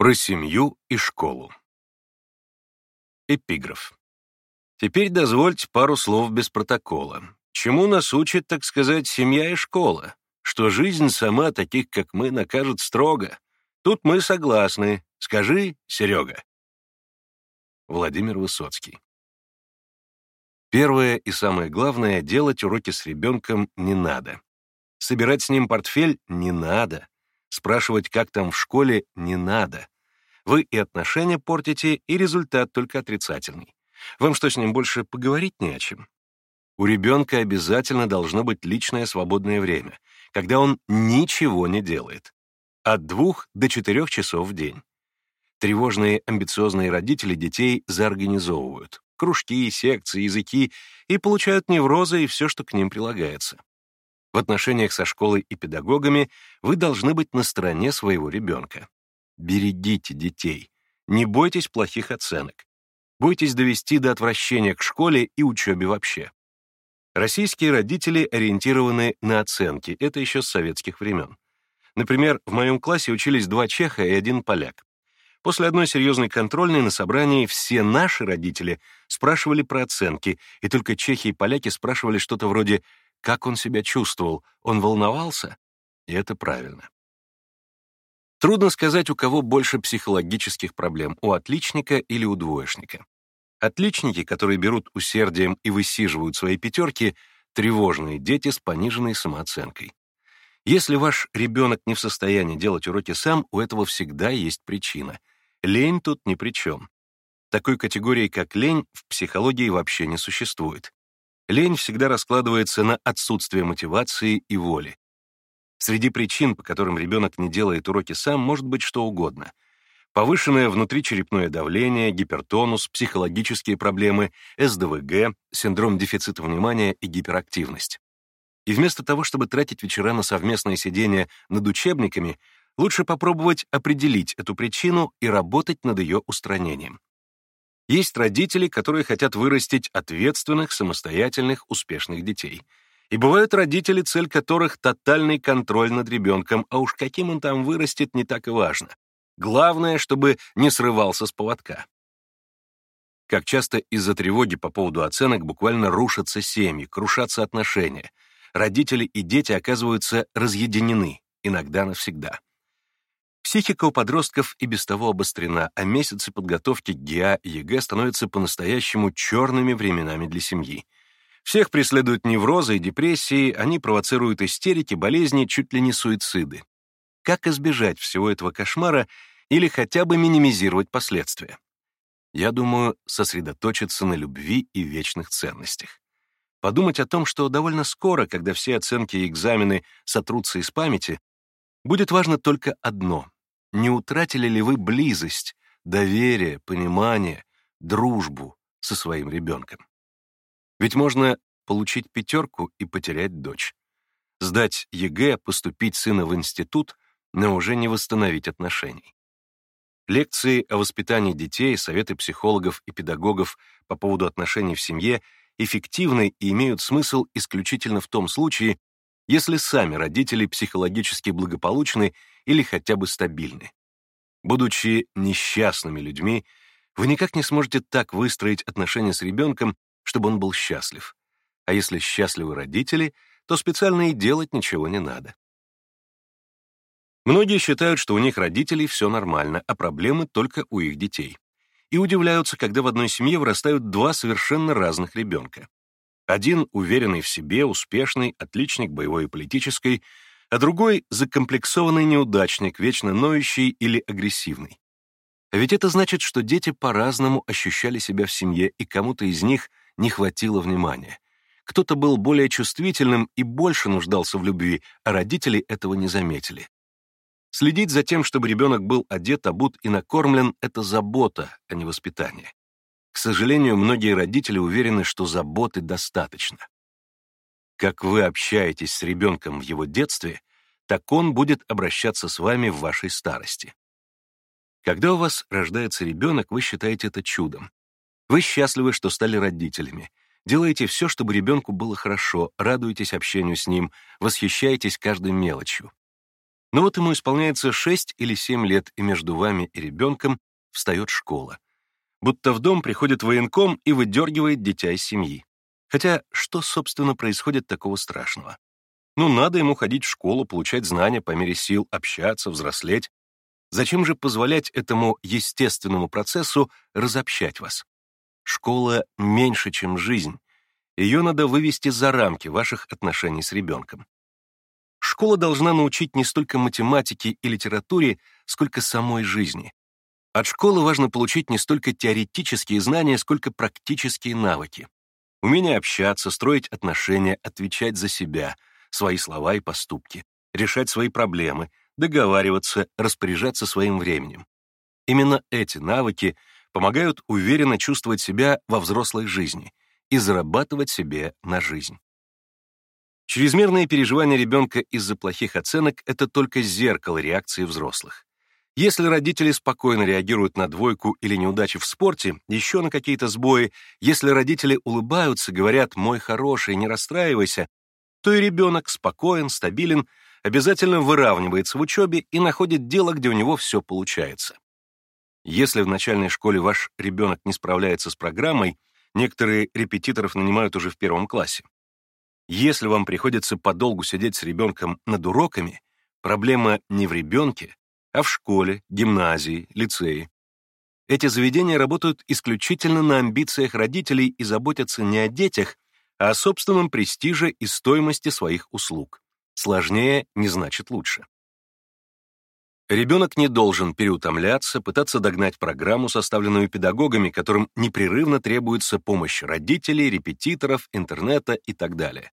Про семью и школу. Эпиграф. Теперь дозвольте пару слов без протокола. Чему нас учит, так сказать, семья и школа? Что жизнь сама таких, как мы, накажет строго. Тут мы согласны. Скажи, Серега. Владимир Высоцкий. Первое и самое главное — делать уроки с ребенком не надо. Собирать с ним портфель не надо. Спрашивать, как там в школе, не надо. Вы и отношения портите, и результат только отрицательный. Вам что, с ним больше поговорить не о чем? У ребенка обязательно должно быть личное свободное время, когда он ничего не делает. От двух до четырех часов в день. Тревожные, амбициозные родители детей заорганизовывают. Кружки, секции, языки, и получают неврозы и все, что к ним прилагается. В отношениях со школой и педагогами вы должны быть на стороне своего ребенка. Берегите детей. Не бойтесь плохих оценок. Бойтесь довести до отвращения к школе и учебе вообще. Российские родители ориентированы на оценки, это еще с советских времен. Например, в моем классе учились два чеха и один поляк. После одной серьезной контрольной на собрании все наши родители спрашивали про оценки, и только чехи и поляки спрашивали что-то вроде как он себя чувствовал? Он волновался? И это правильно. Трудно сказать, у кого больше психологических проблем, у отличника или у двоечника. Отличники, которые берут усердием и высиживают свои пятерки, тревожные дети с пониженной самооценкой. Если ваш ребенок не в состоянии делать уроки сам, у этого всегда есть причина. Лень тут ни при чем. Такой категории, как лень, в психологии вообще не существует. Лень всегда раскладывается на отсутствие мотивации и воли. Среди причин, по которым ребенок не делает уроки сам, может быть что угодно. Повышенное внутричерепное давление, гипертонус, психологические проблемы, СДВГ, синдром дефицита внимания и гиперактивность. И вместо того, чтобы тратить вечера на совместное сидение над учебниками, лучше попробовать определить эту причину и работать над ее устранением. Есть родители, которые хотят вырастить ответственных, самостоятельных, успешных детей. И бывают родители, цель которых — тотальный контроль над ребенком, а уж каким он там вырастет, не так и важно. Главное, чтобы не срывался с поводка. Как часто из-за тревоги по поводу оценок буквально рушатся семьи, крушатся отношения. Родители и дети оказываются разъединены, иногда навсегда. Психика у подростков и без того обострена, а месяцы подготовки к ГИА и ЕГЭ становятся по-настоящему черными временами для семьи. Всех преследуют неврозы и депрессии, они провоцируют истерики, болезни, чуть ли не суициды. Как избежать всего этого кошмара или хотя бы минимизировать последствия? Я думаю, сосредоточиться на любви и вечных ценностях. Подумать о том, что довольно скоро, когда все оценки и экзамены сотрутся из памяти, Будет важно только одно — не утратили ли вы близость, доверие, понимание, дружбу со своим ребенком. Ведь можно получить пятерку и потерять дочь. Сдать ЕГЭ, поступить сына в институт, но уже не восстановить отношений. Лекции о воспитании детей, советы психологов и педагогов по поводу отношений в семье эффективны и имеют смысл исключительно в том случае, если сами родители психологически благополучны или хотя бы стабильны. Будучи несчастными людьми, вы никак не сможете так выстроить отношения с ребенком, чтобы он был счастлив. А если счастливы родители, то специально и делать ничего не надо. Многие считают, что у них родителей все нормально, а проблемы только у их детей. И удивляются, когда в одной семье вырастают два совершенно разных ребенка. Один уверенный в себе, успешный, отличник боевой и политической, а другой — закомплексованный неудачник, вечно ноющий или агрессивный. А ведь это значит, что дети по-разному ощущали себя в семье, и кому-то из них не хватило внимания. Кто-то был более чувствительным и больше нуждался в любви, а родители этого не заметили. Следить за тем, чтобы ребенок был одет, обут и накормлен — это забота, а не воспитание. К сожалению, многие родители уверены, что заботы достаточно. Как вы общаетесь с ребенком в его детстве, так он будет обращаться с вами в вашей старости. Когда у вас рождается ребенок, вы считаете это чудом. Вы счастливы, что стали родителями. Делаете все, чтобы ребенку было хорошо, радуетесь общению с ним, восхищаетесь каждой мелочью. Но вот ему исполняется 6 или 7 лет, и между вами и ребенком встает школа. Будто в дом приходит военком и выдергивает дитя из семьи. Хотя что, собственно, происходит такого страшного? Ну, надо ему ходить в школу, получать знания по мере сил, общаться, взрослеть. Зачем же позволять этому естественному процессу разобщать вас? Школа меньше, чем жизнь. Ее надо вывести за рамки ваших отношений с ребенком. Школа должна научить не столько математике и литературе, сколько самой жизни. От школы важно получить не столько теоретические знания, сколько практические навыки. Умение общаться, строить отношения, отвечать за себя, свои слова и поступки, решать свои проблемы, договариваться, распоряжаться своим временем. Именно эти навыки помогают уверенно чувствовать себя во взрослой жизни и зарабатывать себе на жизнь. Чрезмерные переживания ребенка из-за плохих оценок — это только зеркало реакции взрослых. Если родители спокойно реагируют на двойку или неудачи в спорте, еще на какие-то сбои, если родители улыбаются, говорят «мой хороший, не расстраивайся», то и ребенок спокоен, стабилен, обязательно выравнивается в учебе и находит дело, где у него все получается. Если в начальной школе ваш ребенок не справляется с программой, некоторые репетиторов нанимают уже в первом классе, если вам приходится подолгу сидеть с ребенком над уроками, проблема не в ребенке, а в школе, гимназии, лицее. Эти заведения работают исключительно на амбициях родителей и заботятся не о детях, а о собственном престиже и стоимости своих услуг. Сложнее не значит лучше. Ребенок не должен переутомляться, пытаться догнать программу, составленную педагогами, которым непрерывно требуется помощь родителей, репетиторов, интернета и так далее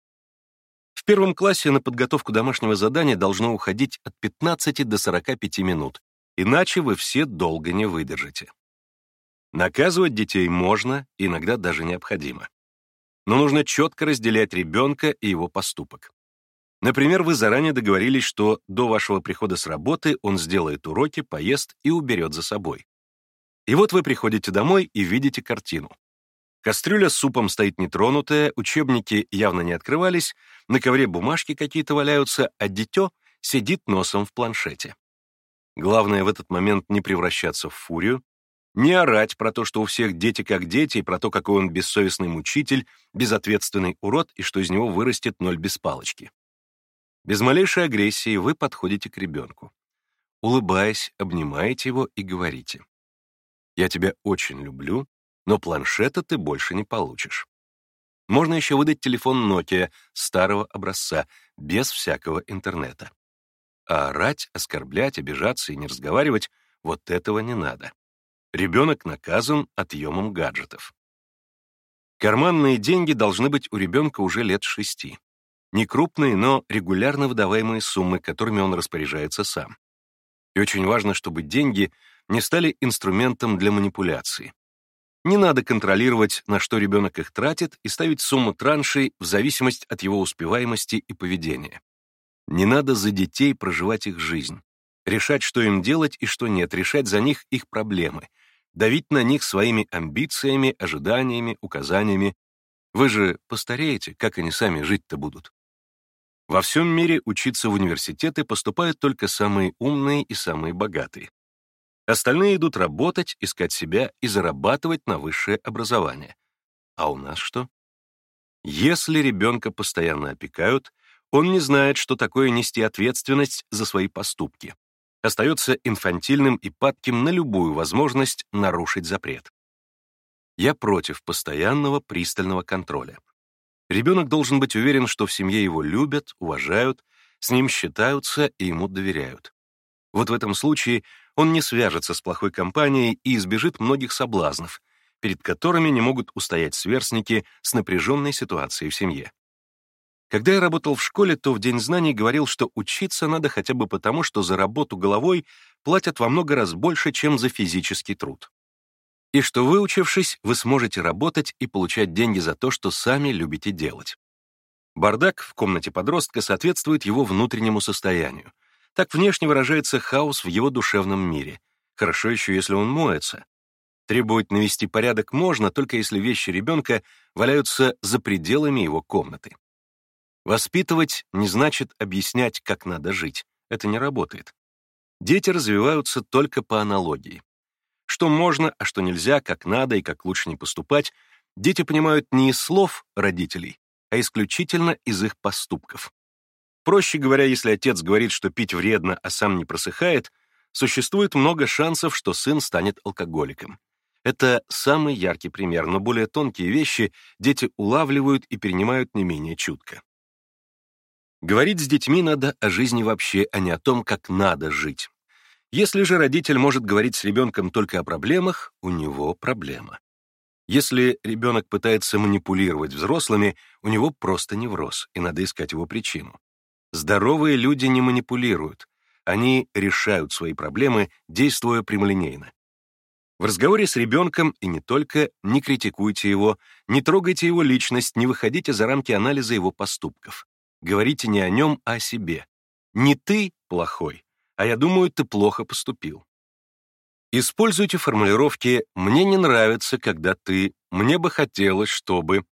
первом классе на подготовку домашнего задания должно уходить от 15 до 45 минут, иначе вы все долго не выдержите. Наказывать детей можно, иногда даже необходимо. Но нужно четко разделять ребенка и его поступок. Например, вы заранее договорились, что до вашего прихода с работы он сделает уроки, поест и уберет за собой. И вот вы приходите домой и видите картину. Кастрюля с супом стоит нетронутая, учебники явно не открывались, на ковре бумажки какие-то валяются, а дитё сидит носом в планшете. Главное в этот момент не превращаться в фурию, не орать про то, что у всех дети как дети, и про то, какой он бессовестный мучитель, безответственный урод, и что из него вырастет ноль без палочки. Без малейшей агрессии вы подходите к ребенку. Улыбаясь, обнимаете его и говорите. «Я тебя очень люблю, но планшета ты больше не получишь. Можно еще выдать телефон Nokia старого образца, без всякого интернета. А орать, оскорблять, обижаться и не разговаривать — вот этого не надо. Ребенок наказан отъемом гаджетов. Карманные деньги должны быть у ребенка уже лет шести. Не крупные, но регулярно выдаваемые суммы, которыми он распоряжается сам. И очень важно, чтобы деньги не стали инструментом для манипуляции. Не надо контролировать, на что ребенок их тратит, и ставить сумму траншей в зависимость от его успеваемости и поведения. Не надо за детей проживать их жизнь, решать, что им делать и что нет, решать за них их проблемы, давить на них своими амбициями, ожиданиями, указаниями. Вы же постареете, как они сами жить-то будут. Во всем мире учиться в университеты поступают только самые умные и самые богатые. Остальные идут работать, искать себя и зарабатывать на высшее образование. А у нас что? Если ребенка постоянно опекают, он не знает, что такое нести ответственность за свои поступки. Остается инфантильным и падким на любую возможность нарушить запрет. Я против постоянного пристального контроля. Ребенок должен быть уверен, что в семье его любят, уважают, с ним считаются и ему доверяют. Вот в этом случае он не свяжется с плохой компанией и избежит многих соблазнов, перед которыми не могут устоять сверстники с напряженной ситуацией в семье. Когда я работал в школе, то в День знаний говорил, что учиться надо хотя бы потому, что за работу головой платят во много раз больше, чем за физический труд. И что выучившись, вы сможете работать и получать деньги за то, что сами любите делать. Бардак в комнате подростка соответствует его внутреннему состоянию — так внешне выражается хаос в его душевном мире. Хорошо еще, если он моется. Требовать навести порядок можно, только если вещи ребенка валяются за пределами его комнаты. Воспитывать не значит объяснять, как надо жить, Это не работает. Дети развиваются только по аналогии. Что можно, а что нельзя, как надо и как лучше не поступать, дети понимают не из слов родителей, а исключительно из их поступков. Проще говоря, если отец говорит, что пить вредно, а сам не просыхает, существует много шансов, что сын станет алкоголиком. Это самый яркий пример, но более тонкие вещи дети улавливают и перенимают не менее чутко. Говорить с детьми надо о жизни вообще, а не о том, как надо жить. Если же родитель может говорить с ребенком только о проблемах, у него проблема. Если ребенок пытается манипулировать взрослыми, у него просто невроз, и надо искать его причину. Здоровые люди не манипулируют, они решают свои проблемы, действуя прямолинейно. В разговоре с ребенком, и не только, не критикуйте его, не трогайте его личность, не выходите за рамки анализа его поступков. Говорите не о нем, а о себе. Не ты плохой, а я думаю, ты плохо поступил. Используйте формулировки «мне не нравится, когда ты», «мне бы хотелось, чтобы».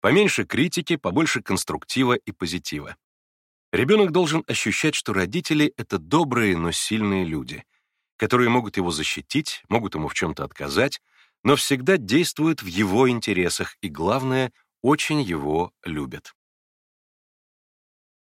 Поменьше критики, побольше конструктива и позитива. Ребенок должен ощущать, что родители — это добрые, но сильные люди, которые могут его защитить, могут ему в чем-то отказать, но всегда действуют в его интересах и, главное, очень его любят.